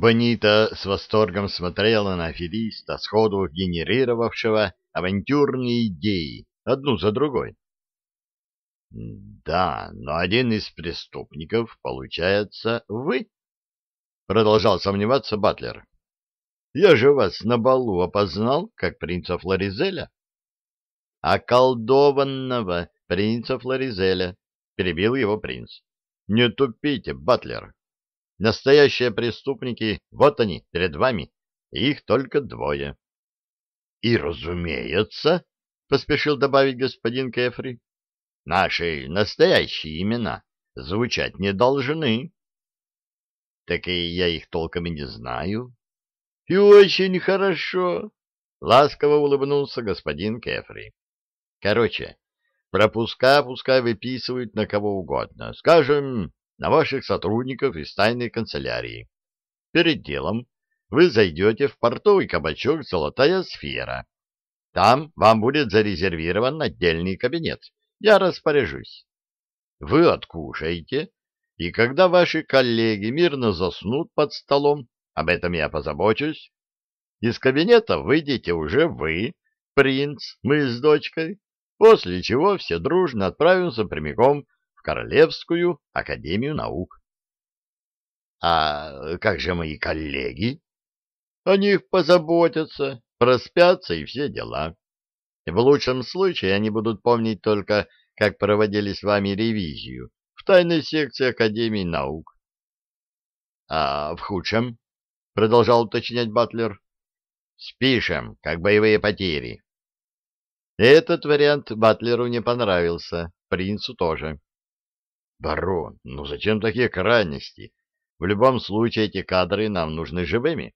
Бонита с восторгом смотрела на афериста, сходу генерировавшего авантюрные идеи, одну за другой. — Да, но один из преступников, получается, вы? — продолжал сомневаться Батлер. — Я же вас на балу опознал, как принца Флоризеля. — Околдованного принца Флоризеля, — перебил его принц. — Не тупите, Батлер. Настоящие преступники, вот они, перед вами, их только двое. — И, разумеется, — поспешил добавить господин Кефри, — наши настоящие имена звучать не должны. — Так и я их толком и не знаю. — И очень хорошо, — ласково улыбнулся господин Кефри. — Короче, пропуска пускай выписывают на кого угодно. Скажем, на ваших сотрудников из тайной канцелярии. Перед делом вы зайдете в портовый кабачок «Золотая сфера». Там вам будет зарезервирован отдельный кабинет. Я распоряжусь. Вы откушаете, и когда ваши коллеги мирно заснут под столом, об этом я позабочусь, из кабинета выйдете уже вы, принц, мы с дочкой, после чего все дружно отправимся прямиком Королевскую академию наук. — А как же мои коллеги? — О них позаботятся, проспятся и все дела. В лучшем случае они будут помнить только, как проводили с вами ревизию в тайной секции Академии наук. — А в худшем? — продолжал уточнять Батлер. — Спишем, как боевые потери. Этот вариант Батлеру не понравился, принцу тоже. Барон, ну зачем такие крайности? В любом случае эти кадры нам нужны живыми.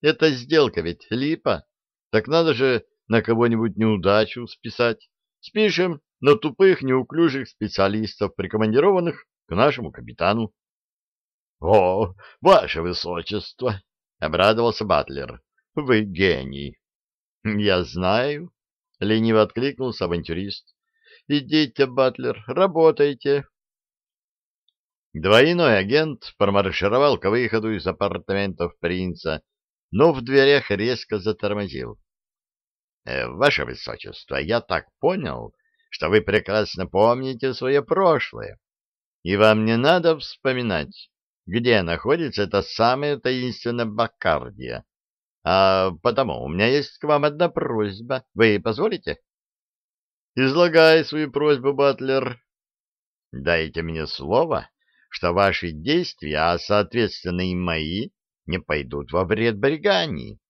Это сделка ведь липа. Так надо же на кого-нибудь неудачу списать. Спишем на тупых, неуклюжих специалистов, прикомандированных к нашему капитану. — О, ваше высочество! — обрадовался Батлер. — Вы гений. — Я знаю, — лениво откликнулся авантюрист. — Идите, Батлер, работайте. Двойной агент промаршировал к выходу из апартаментов принца, но в дверях резко затормозил. «Э, — Ваше Высочество, я так понял, что вы прекрасно помните свое прошлое, и вам не надо вспоминать, где находится эта самая таинственная Баккардия. А потому у меня есть к вам одна просьба. Вы позволите? — Излагай свою просьбу, Батлер. — Дайте мне слово, что ваши действия, а соответственно и мои, не пойдут во вред Бригании.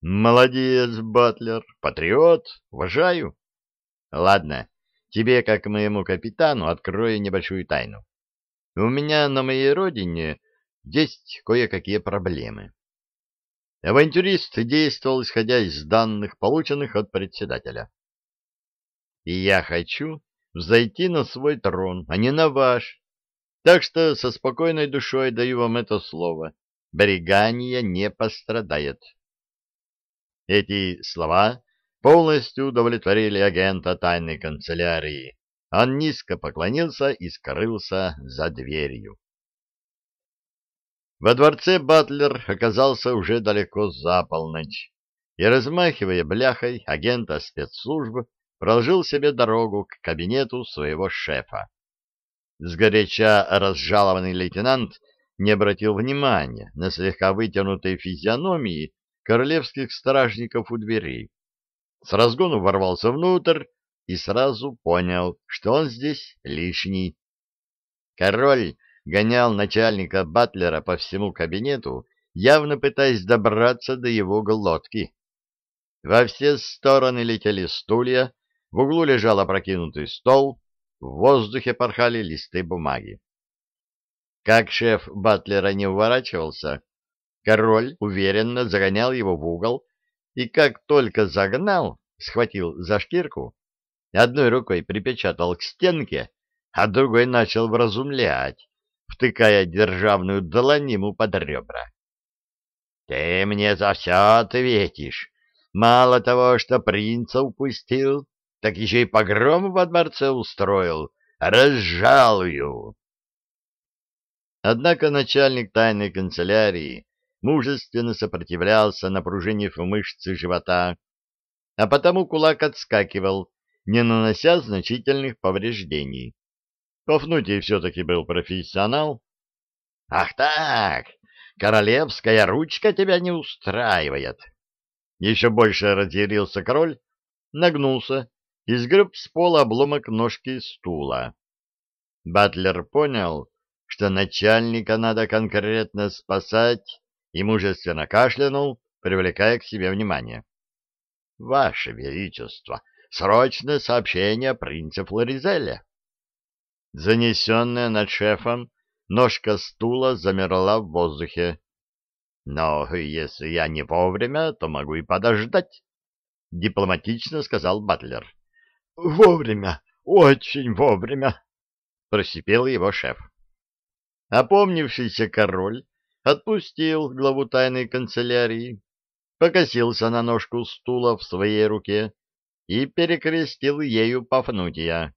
Молодец, Батлер, патриот, уважаю. Ладно, тебе, как моему капитану, открою небольшую тайну. У меня на моей родине есть кое-какие проблемы. Авантюрист действовал, исходя из данных, полученных от председателя. И я хочу взойти на свой трон, а не на ваш, так что со спокойной душой даю вам это слово. Бригания не пострадает. Эти слова полностью удовлетворили агента тайной канцелярии. Он низко поклонился и скрылся за дверью. Во дворце Батлер оказался уже далеко за полночь, и, размахивая бляхой, агента спецслужб проложил себе дорогу к кабинету своего шефа. Сгоряча разжалованный лейтенант не обратил внимания на слегка вытянутые физиономии королевских стражников у дверей. С разгону ворвался внутрь и сразу понял, что он здесь лишний. Король гонял начальника Батлера по всему кабинету, явно пытаясь добраться до его глотки. Во все стороны летели стулья, в углу лежал опрокинутый стол, в воздухе порхали листы бумаги. Как шеф Батлера не уворачивался, король уверенно загонял его в угол, и как только загнал, схватил за шкирку, одной рукой припечатал к стенке, а другой начал вразумлять, втыкая державную длань под ребра. — Ты мне за все ответишь. Мало того, что принца упустил, так еще и погром во дворце устроил. Разжалую. Однако начальник тайной канцелярии мужественно сопротивлялся, напружинив мышцы живота, а потому кулак отскакивал, не нанося значительных повреждений. Пафнутий все-таки был профессионал. — Ах так! Королевская ручка тебя не устраивает! Еще больше разъярился король, нагнулся и сгреб с пола обломок ножки стула. Батлер понял, что начальника надо конкретно спасать, и мужественно кашлянул, привлекая к себе внимание. — Ваше Величество, срочное сообщение принца Флоризеля. Занесенная над шефом, ножка стула замерла в воздухе. — Но если я не вовремя, то могу и подождать, — дипломатично сказал Батлер. — Вовремя, очень вовремя, — просипел его шеф. Опомнившийся король отпустил главу тайной канцелярии, покосился на ножку стула в своей руке и перекрестил ею Пафнутия.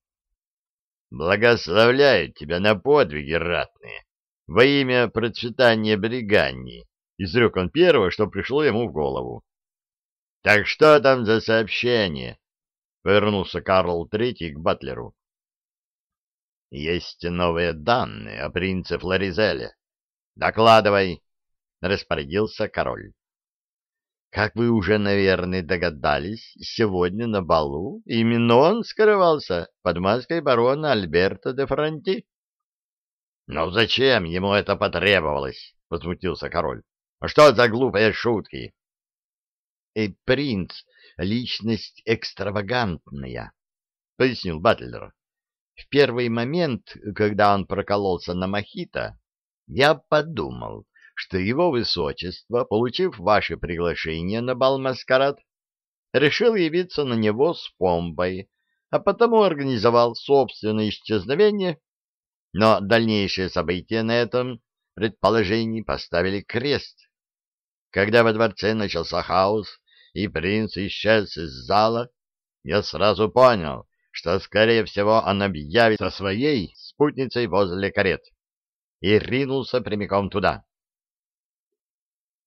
«Благословляю тебя на подвиги ратные во имя процветания Бриганни», — изрек он первое, что пришло ему в голову. «Так что там за сообщение?» — повернулся Карл Третий к Батлеру. «Есть новые данные о принце Флоризеле. Докладывай, — распорядился король. Как вы уже, наверное, догадались, сегодня на балу именно он скрывался под маской барона Альберта де Франти. — Но зачем ему это потребовалось? — возмутился король. — А что за глупые шутки? — И принц — личность экстравагантная, — пояснил Батлер. В первый момент, когда он прокололся на мохито, я подумал, что его высочество, получив ваше приглашение на бал-маскарад, решил явиться на него с помпой, а потому организовал собственное исчезновение, но дальнейшие события на этом предположении поставили крест. Когда во дворце начался хаос и принц исчез из зала, я сразу понял, что, скорее всего, он объявится своей спутницей возле карет и ринулся прямиком туда.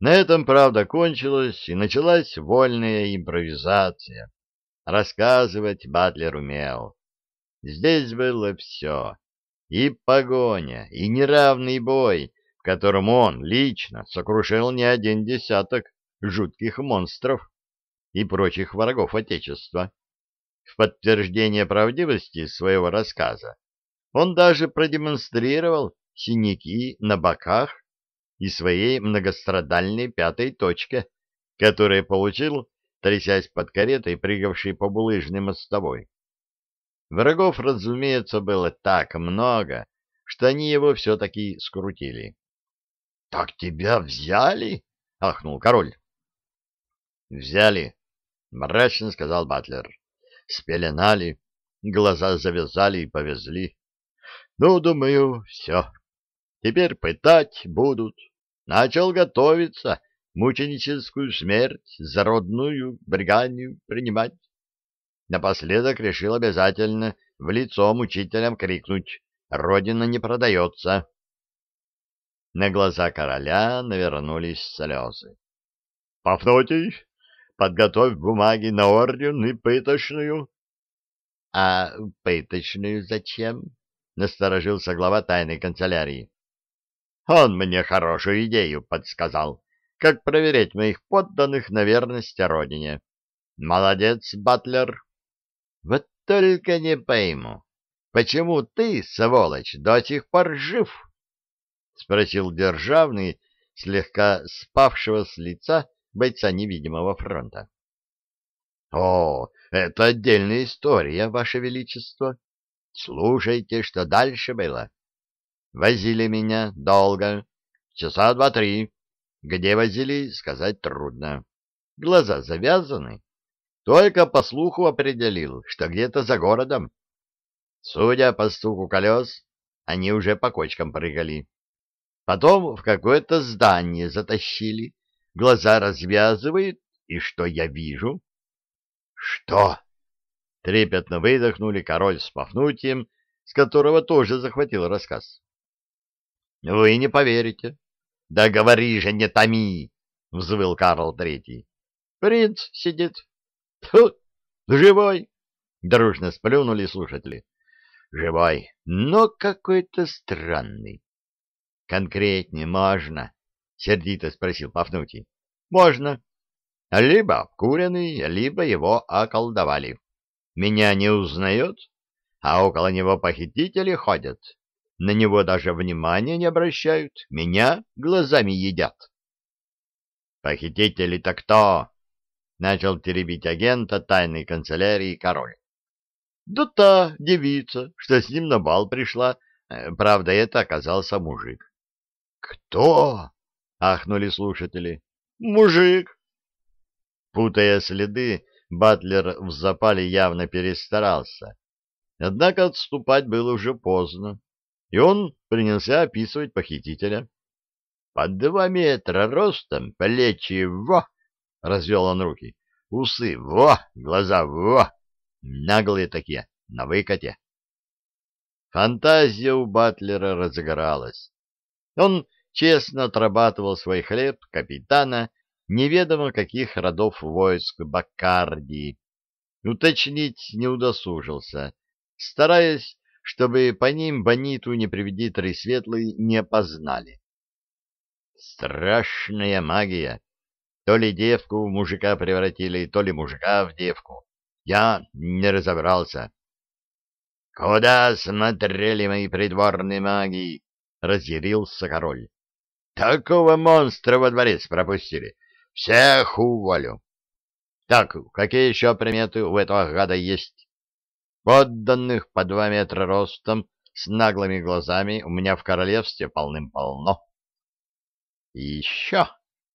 На этом, правда, кончилась и началась вольная импровизация. Рассказывать Батлер умел. Здесь было все. И погоня, и неравный бой, в котором он лично сокрушил не один десяток жутких монстров и прочих врагов Отечества. В подтверждение правдивости своего рассказа он даже продемонстрировал синяки на боках и своей многострадальной пятой точке, которую получил, трясясь под каретой, прыгавшей по булыжной мостовой. Врагов, разумеется, было так много, что они его все-таки скрутили. — Так тебя взяли? — ахнул король. — Взяли, — мрачно сказал Батлер. — Спеленали, глаза завязали и повезли. Ну, думаю, все. Теперь пытать будут. Начал готовиться мученическую смерть за родную бриганию принимать. Напоследок решил обязательно в лицо мучителям крикнуть «Родина не продается!». На глаза короля навернулись слезы. — Пафнутий, подготовь бумаги на орден и пыточную. — А пыточную зачем? — насторожился глава тайной канцелярии. Он мне хорошую идею подсказал, как проверять моих подданных на верность родине. Молодец, Батлер. Вот только не пойму, почему ты, сволочь, до сих пор жив? — спросил Державный, слегка спавшего с лица бойца невидимого фронта. — О, это отдельная история, Ваше Величество. Слушайте, что дальше было. Возили меня долго, часа два-три. Где возили, сказать трудно. Глаза завязаны. Только по слуху определил, что где-то за городом. Судя по стуку колес, они уже по кочкам прыгали. Потом в какое-то здание затащили. Глаза развязывают, и что я вижу? — Что? — трепетно выдохнули король с Пафнутием, с которого тоже захватил рассказ. Вы не поверите. Да говори же, не томи! — взвыл Карл Третий. — Принц сидит. — Тьфу! Живой! — дружно сплюнули слушатели. — Живой, но какой-то странный. — Конкретнее можно? — сердито спросил Пафнутий. — Можно. Либо обкуренный, либо его околдовали. Меня не узнает, а около него похитители ходят. На него даже внимания не обращают, меня глазами едят. «Похитители-то кто?» — начал теребить агента тайной канцелярии король. «Да та девица, что с ним на бал пришла. Э, правда, это оказался мужик». «Кто?» — ахнули слушатели. «Мужик!» Путая следы, Батлер в запале явно перестарался. Однако отступать было уже поздно, и он принялся описывать похитителя. Под два метра ростом, плечи во, развел он руки, усы во, глаза во, наглые такие, на выкате. Фантазия у Батлера разыгралась. Он честно отрабатывал свой хлеб капитана неведомо каких родов войск Баккардии. Уточнить не удосужился, стараясь, чтобы по ним Бониту не приведи Тресветлый не опознали. Страшная магия! То ли девку в мужика превратили, то ли мужика в девку. Я не разобрался. — Куда смотрели мои придворные маги? — разъярился король. — Такого монстра во дворец пропустили. Всех уволю. Так, какие еще приметы у этого гада есть? Подданных по два метра ростом, с наглыми глазами у меня в королевстве полным-полно. И еще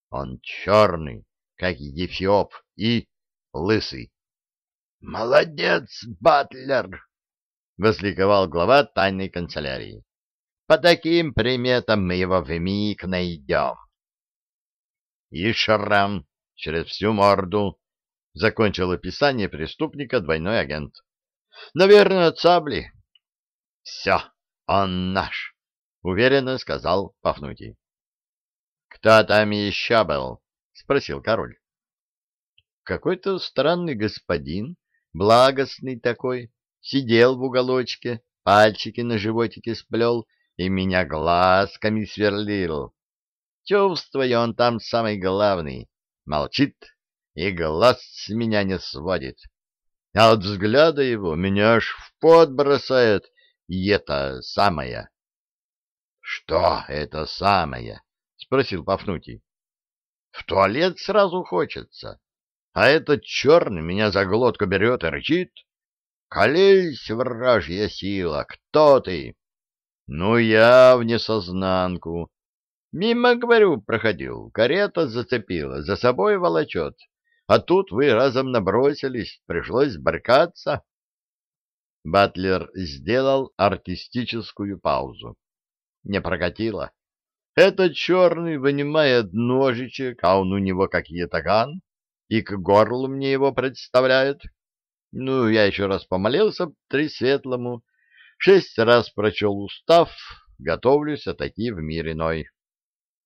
он черный, как Ефиоп, и лысый. — Молодец, Батлер! — возликовал глава тайной канцелярии. — По таким приметам мы его вмиг найдем и шрам через всю морду, — закончил описание преступника двойной агент. — Наверное, от сабли. — Все, он наш, — уверенно сказал Пафнутий. — Кто там еще был? — спросил король. — Какой-то странный господин, благостный такой, сидел в уголочке, пальчики на животике сплел и меня глазками сверлил. Чувствую, он там самый главный. Молчит и глаз с меня не сводит. А от взгляда его меня аж в пот бросает, и это самое. — Что это самое? — спросил Пафнутий. — В туалет сразу хочется, а этот черный меня за глотку берет и рычит. — Колись, вражья сила, кто ты? — Ну, я в несознанку. Мимо, говорю, проходил, карета зацепила, за собой волочет. А тут вы разом набросились, пришлось баркаться. Батлер сделал артистическую паузу. Не прокатило. Этот черный вынимает ножичек, а он у него как ятаган, и к горлу мне его представляет. Ну, я еще раз помолился Тресветлому, шесть раз прочел устав, готовлюсь отойти в мир иной.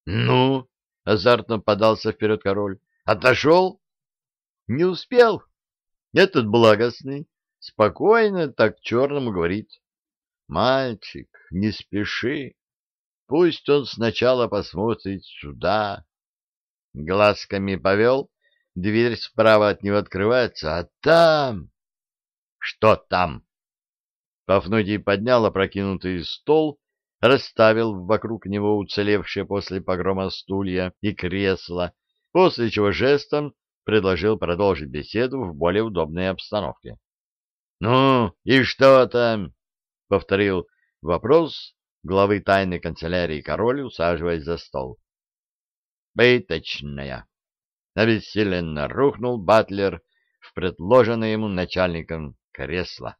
«Ну?» — азартно подался вперед король. «Отошел?» «Не успел. Этот благостный спокойно так черному говорит. Мальчик, не спеши. Пусть он сначала посмотрит сюда». Глазками повел, дверь справа от него открывается, а там... «Что там?» Пафнутий поднял опрокинутый стол расставил вокруг него уцелевшие после погрома стулья и кресла, после чего жестом предложил продолжить беседу в более удобной обстановке. — Ну, и что там? — повторил вопрос главы тайной канцелярии король, усаживаясь за стол. — Пыточная. Обессиленно рухнул Батлер в предложенное ему начальником кресло.